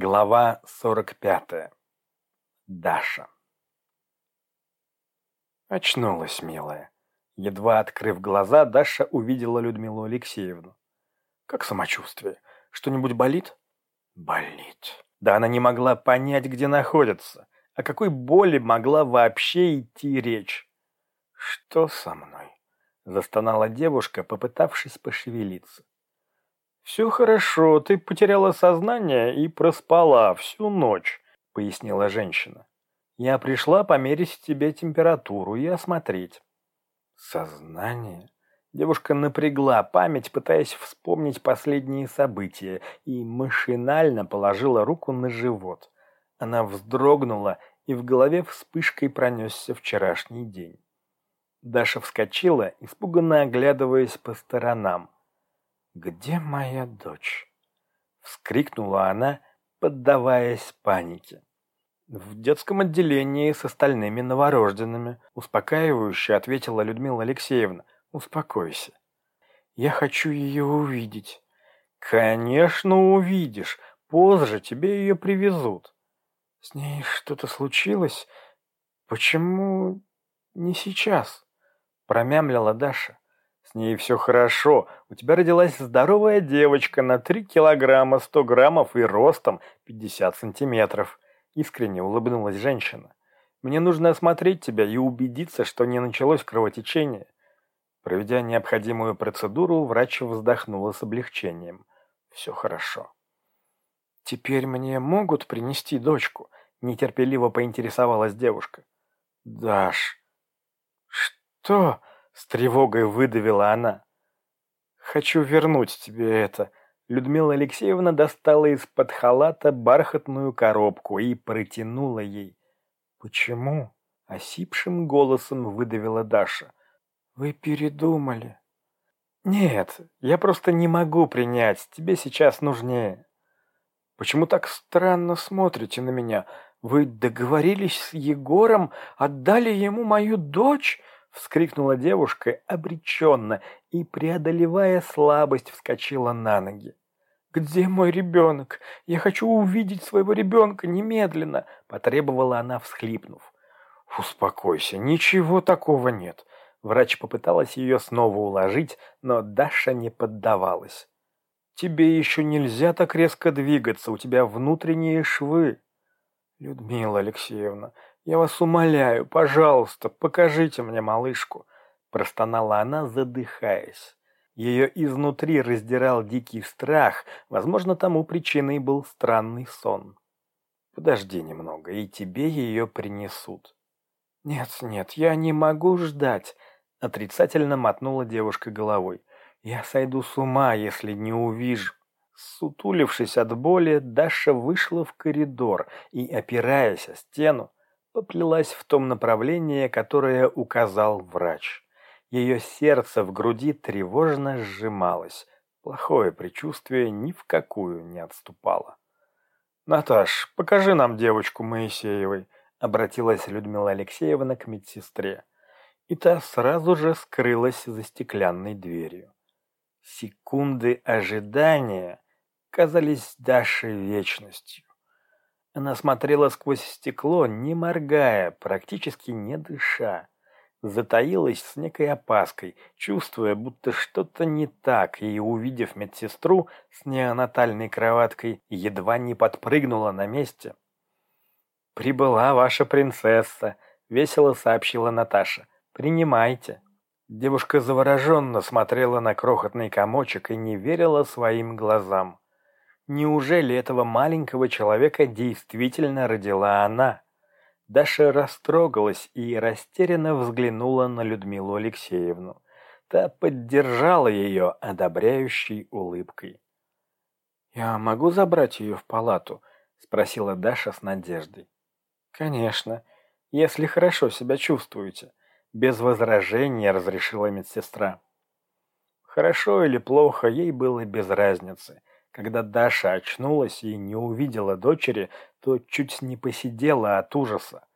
Глава 45. Даша. Очнулась, милая. Едва открыв глаза, Даша увидела Людмилу Алексеевну. Как самочувствие? Что-нибудь болит? Болит. Да она не могла понять, где находится. О какой боли могла вообще идти речь? Что со мной? Застонала девушка, попытавшись пошевелиться. «Все хорошо, ты потеряла сознание и проспала всю ночь», — пояснила женщина. «Я пришла померить тебе температуру и осмотреть». «Сознание?» Девушка напрягла память, пытаясь вспомнить последние события, и машинально положила руку на живот. Она вздрогнула, и в голове вспышкой пронесся вчерашний день. Даша вскочила, испуганно оглядываясь по сторонам. «Где моя дочь?» — вскрикнула она, поддаваясь панике. «В детском отделении с остальными новорожденными», — успокаивающе ответила Людмила Алексеевна. «Успокойся. Я хочу ее увидеть». «Конечно увидишь. Позже тебе ее привезут». «С ней что-то случилось? Почему не сейчас?» — промямлила Даша. С ней все хорошо. У тебя родилась здоровая девочка на 3 килограмма 100 граммов и ростом 50 сантиметров. Искренне улыбнулась женщина. Мне нужно осмотреть тебя и убедиться, что не началось кровотечение. Проведя необходимую процедуру, врач вздохнула с облегчением. Все хорошо. Теперь мне могут принести дочку? Нетерпеливо поинтересовалась девушка. Даш. Что? С тревогой выдавила она. «Хочу вернуть тебе это». Людмила Алексеевна достала из-под халата бархатную коробку и протянула ей. «Почему?» — осипшим голосом выдавила Даша. «Вы передумали». «Нет, я просто не могу принять, тебе сейчас нужнее». «Почему так странно смотрите на меня? Вы договорились с Егором, отдали ему мою дочь?» Вскрикнула девушка обреченно и, преодолевая слабость, вскочила на ноги. «Где мой ребенок? Я хочу увидеть своего ребенка немедленно!» – потребовала она, всхлипнув. «Успокойся, ничего такого нет!» Врач попыталась ее снова уложить, но Даша не поддавалась. «Тебе еще нельзя так резко двигаться, у тебя внутренние швы!» «Людмила Алексеевна, «Я вас умоляю, пожалуйста, покажите мне малышку», – простонала она, задыхаясь. Ее изнутри раздирал дикий страх, возможно, тому причиной был странный сон. «Подожди немного, и тебе ее принесут». «Нет, нет, я не могу ждать», — отрицательно мотнула девушка головой. «Я сойду с ума, если не увижу». Сутулившись от боли, Даша вышла в коридор и, опираясь о стену, поплелась в том направлении, которое указал врач. Ее сердце в груди тревожно сжималось. Плохое предчувствие ни в какую не отступало. «Наташ, покажи нам девочку Моисеевой», — обратилась Людмила Алексеевна к медсестре. И та сразу же скрылась за стеклянной дверью. Секунды ожидания казались Даше вечностью. Она смотрела сквозь стекло, не моргая, практически не дыша. Затаилась с некой опаской, чувствуя, будто что-то не так, и, увидев медсестру с неонатальной кроваткой, едва не подпрыгнула на месте. «Прибыла ваша принцесса», — весело сообщила Наташа. «Принимайте». Девушка завороженно смотрела на крохотный комочек и не верила своим глазам. Неужели этого маленького человека действительно родила она? Даша растрогалась и растерянно взглянула на Людмилу Алексеевну. Та поддержала ее одобряющей улыбкой. «Я могу забрать ее в палату?» — спросила Даша с надеждой. «Конечно, если хорошо себя чувствуете», — без возражения разрешила медсестра. Хорошо или плохо, ей было без разницы. Когда Даша очнулась и не увидела дочери, то чуть не посидела от ужаса.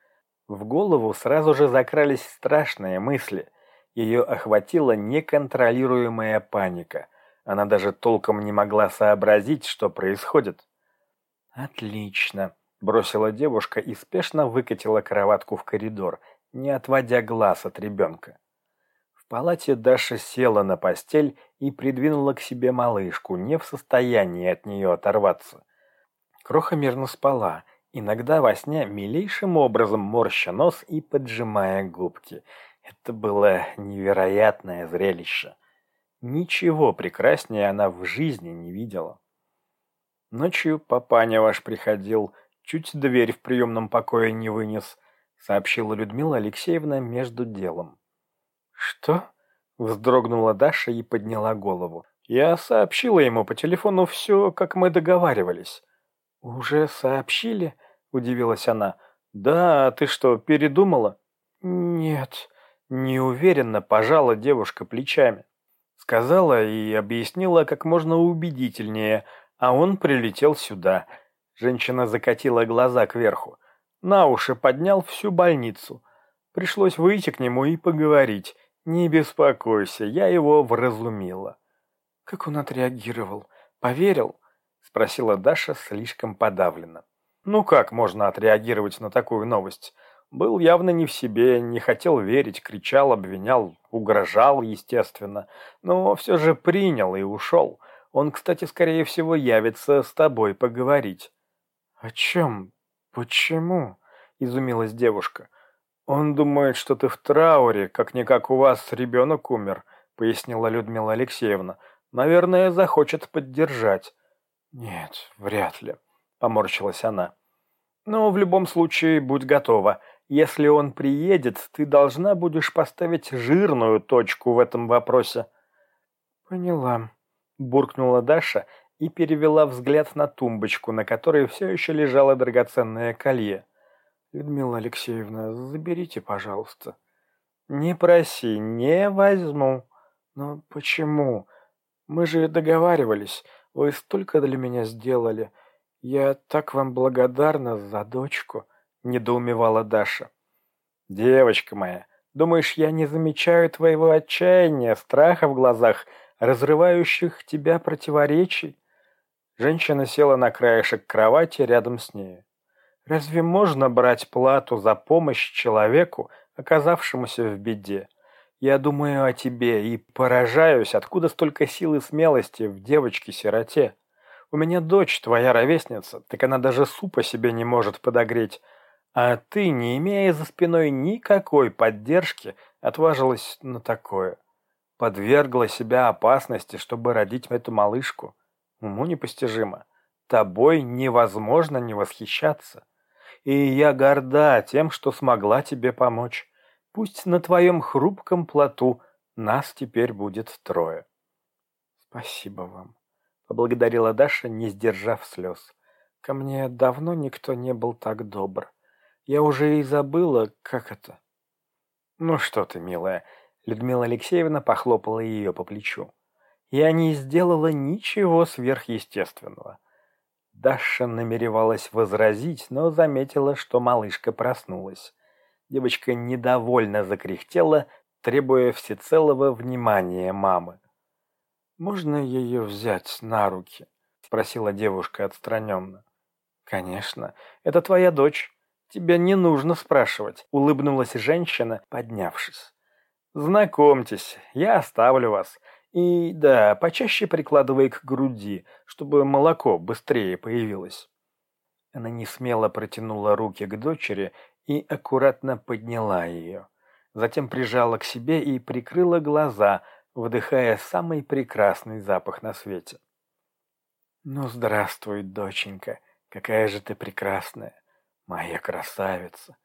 В голову сразу же закрались страшные мысли. Ее охватила неконтролируемая паника. Она даже толком не могла сообразить, что происходит. «Отлично», — бросила девушка и спешно выкатила кроватку в коридор, не отводя глаз от ребенка. Палате Даша села на постель и придвинула к себе малышку, не в состоянии от нее оторваться. Кроха мирно спала, иногда во сне милейшим образом морща нос и поджимая губки. Это было невероятное зрелище. Ничего прекраснее она в жизни не видела. Ночью папаня ваш приходил, чуть дверь в приемном покое не вынес, сообщила Людмила Алексеевна между делом. Что? Вздрогнула Даша и подняла голову. Я сообщила ему по телефону все, как мы договаривались. «Уже сообщили?» – удивилась она. «Да, а ты что, передумала?» «Нет», – неуверенно пожала девушка плечами. Сказала и объяснила как можно убедительнее, а он прилетел сюда. Женщина закатила глаза кверху. На уши поднял всю больницу. Пришлось выйти к нему и поговорить. «Не беспокойся, я его вразумила». «Как он отреагировал? Поверил?» спросила Даша слишком подавленно. Ну как можно отреагировать на такую новость? Был явно не в себе, не хотел верить, кричал, обвинял, угрожал, естественно, но все же принял и ушел. Он, кстати, скорее всего, явится с тобой поговорить. «О чем? Почему?» – изумилась девушка. «Он думает, что ты в трауре, как-никак у вас ребенок умер», – пояснила Людмила Алексеевна. «Наверное, захочет поддержать». «Нет, вряд ли», — поморщилась она. «Но в любом случае будь готова. Если он приедет, ты должна будешь поставить жирную точку в этом вопросе». «Поняла», — буркнула Даша и перевела взгляд на тумбочку, на которой все еще лежало драгоценное колье. «Людмила Алексеевна, заберите, пожалуйста». «Не проси, не возьму». «Но почему? Мы же договаривались». Вы столько для меня сделали. Я так вам благодарна за дочку», — недоумевала Даша. «Девочка моя, думаешь, я не замечаю твоего отчаяния, страха в глазах, разрывающих тебя противоречий?» Женщина села на краешек кровати рядом с ней. «Разве можно брать плату за помощь человеку, оказавшемуся в беде? Я думаю о тебе и поражаюсь, откуда столько сил и смелости в девочке-сироте. У меня дочь, твоя ровесница, так она даже супа себе не может подогреть. А ты, не имея за спиной никакой поддержки, отважилась на такое. Подвергла себя опасности, чтобы родить эту малышку. Уму непостижимо. Тобой невозможно не восхищаться. И я горда тем, что смогла тебе помочь. Пусть на твоем хрупком плоту нас теперь будет трое. Спасибо вам, поблагодарила Даша, не сдержав слез. Ко мне давно никто не был так добр. Я уже и забыла, как это. Ну что ты, милая, Людмила Алексеевна похлопала ее по плечу. Я не сделала ничего сверхъестественного. Даша намеревалась возразить, но заметила, что малышка проснулась. Девочка недовольно закряхтела, требуя всецелого внимания мамы. «Можно ее взять на руки?» — спросила девушка отстраненно. «Конечно, это твоя дочь. Тебя не нужно спрашивать», — улыбнулась женщина, поднявшись. «Знакомьтесь, я оставлю вас. И да, почаще прикладывай к груди, чтобы молоко быстрее появилось». Она не смело протянула руки к дочери и аккуратно подняла ее. Затем прижала к себе и прикрыла глаза, вдыхая самый прекрасный запах на свете. «Ну, здравствуй, доченька, какая же ты прекрасная, моя красавица!»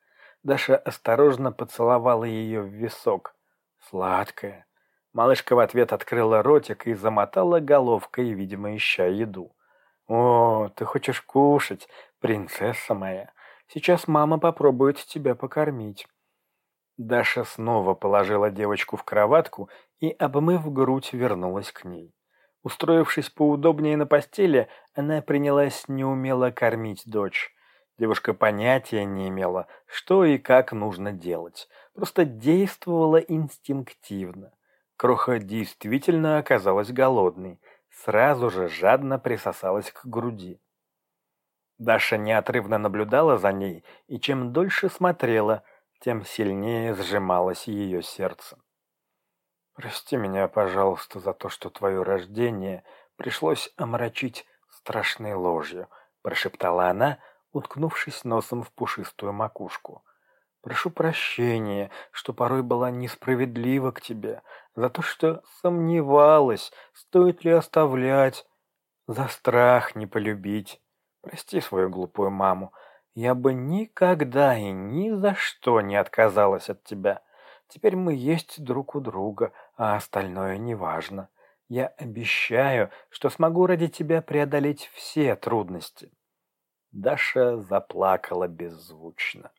Даша осторожно поцеловала ее в висок. Сладкая. Малышка в ответ открыла ротик и замотала головкой, видимо, ища еду. «О, ты хочешь кушать, принцесса моя!» Сейчас мама попробует тебя покормить». Даша снова положила девочку в кроватку и, обмыв грудь, вернулась к ней. Устроившись поудобнее на постели, она принялась неумело кормить дочь. Девушка понятия не имела, что и как нужно делать, просто действовала инстинктивно. Кроха действительно оказалась голодной, сразу же жадно присосалась к груди. Даша неотрывно наблюдала за ней, и чем дольше смотрела, тем сильнее сжималось ее сердце. «Прости меня, пожалуйста, за то, что твое рождение пришлось омрачить страшной ложью», — прошептала она, уткнувшись носом в пушистую макушку. «Прошу прощения, что порой была несправедлива к тебе, за то, что сомневалась, стоит ли оставлять, за страх не полюбить. Прости свою глупую маму. Я бы никогда и ни за что не отказалась от тебя. Теперь мы есть друг у друга, а остальное не важно. Я обещаю, что смогу ради тебя преодолеть все трудности. Даша заплакала беззвучно.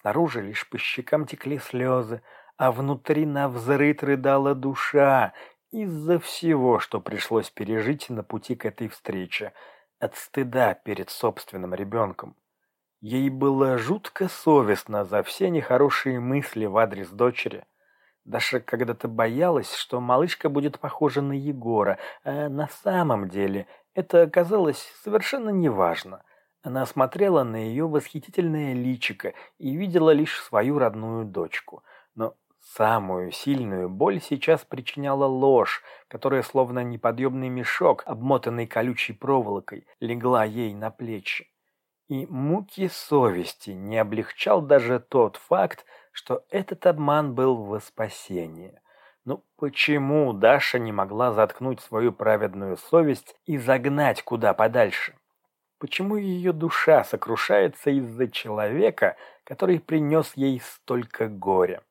Снаружи лишь по щекам текли слезы, а внутри навзрыд рыдала душа из-за всего, что пришлось пережить на пути к этой встрече, от стыда перед собственным ребенком. Ей было жутко совестно за все нехорошие мысли в адрес дочери. Даша когда-то боялась, что малышка будет похожа на Егора, а на самом деле это оказалось совершенно неважно. Она смотрела на ее восхитительное личико и видела лишь свою родную дочку. Но самую сильную боль сейчас причиняла ложь, которая словно неподъемный мешок, обмотанный колючей проволокой, легла ей на плечи. И муки совести не облегчал даже тот факт, что этот обман был во спасение. Ну почему Даша не могла заткнуть свою праведную совесть и загнать куда подальше? Почему ее душа сокрушается из-за человека, который принес ей столько горя?